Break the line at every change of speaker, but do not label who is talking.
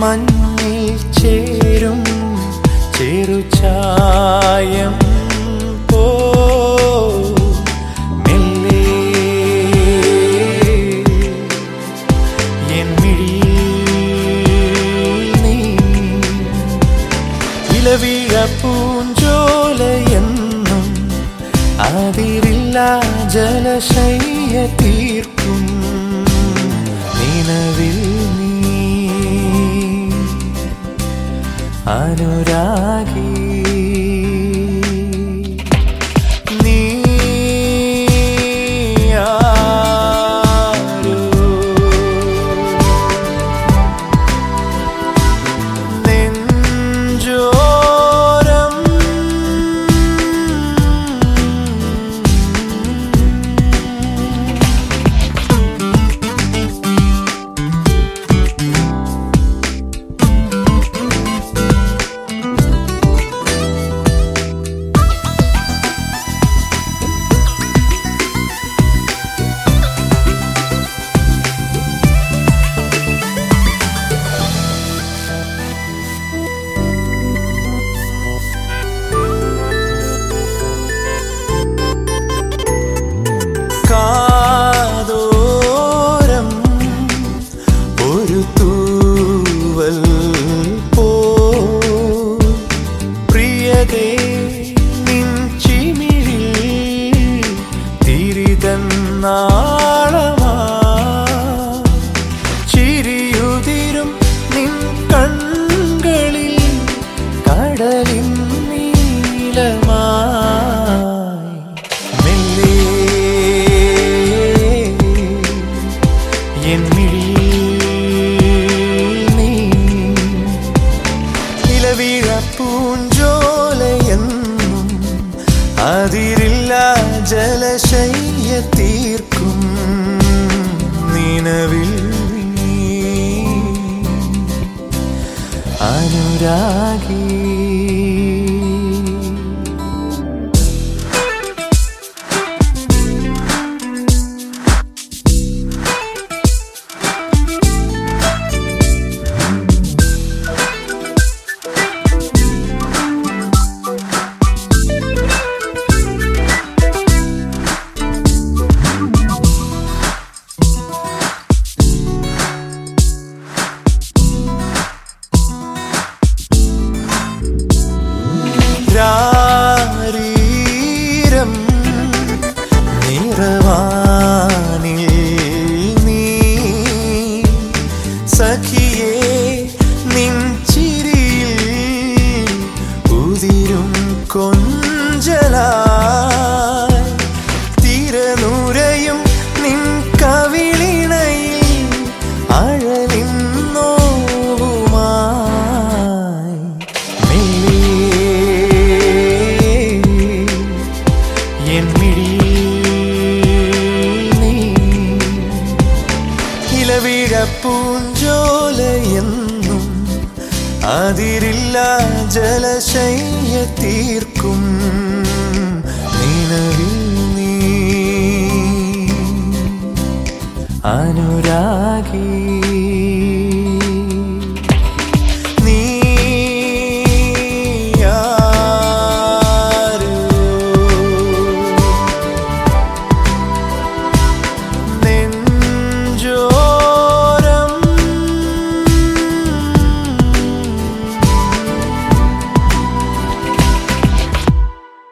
മഞ്ഞിൽ ചേരും ചെറുചായം പോ. പൂഞ്ചോലയെന്നും അതിരില്ല ജലശയ്യ തീർപ്പ അനുരാഗി തീർക്കും നിലവിൽ അനുരാഗി നിറവാനിൽ നീ സഖിയേ നിൻ ചിരിയിൽ ഉതിരും കൊഞ്ചലായി. തിരനുരയും നിൻ കവിളിണയിൽ മെല്ലെ എൻ മിഴിയിൽ ഇലവീഴ പൂഞ്ചോലയെന്നും അതിരില്ല ജലശയ്യ തീർക്കും നിലവിൽ നീ. അനുരാഗി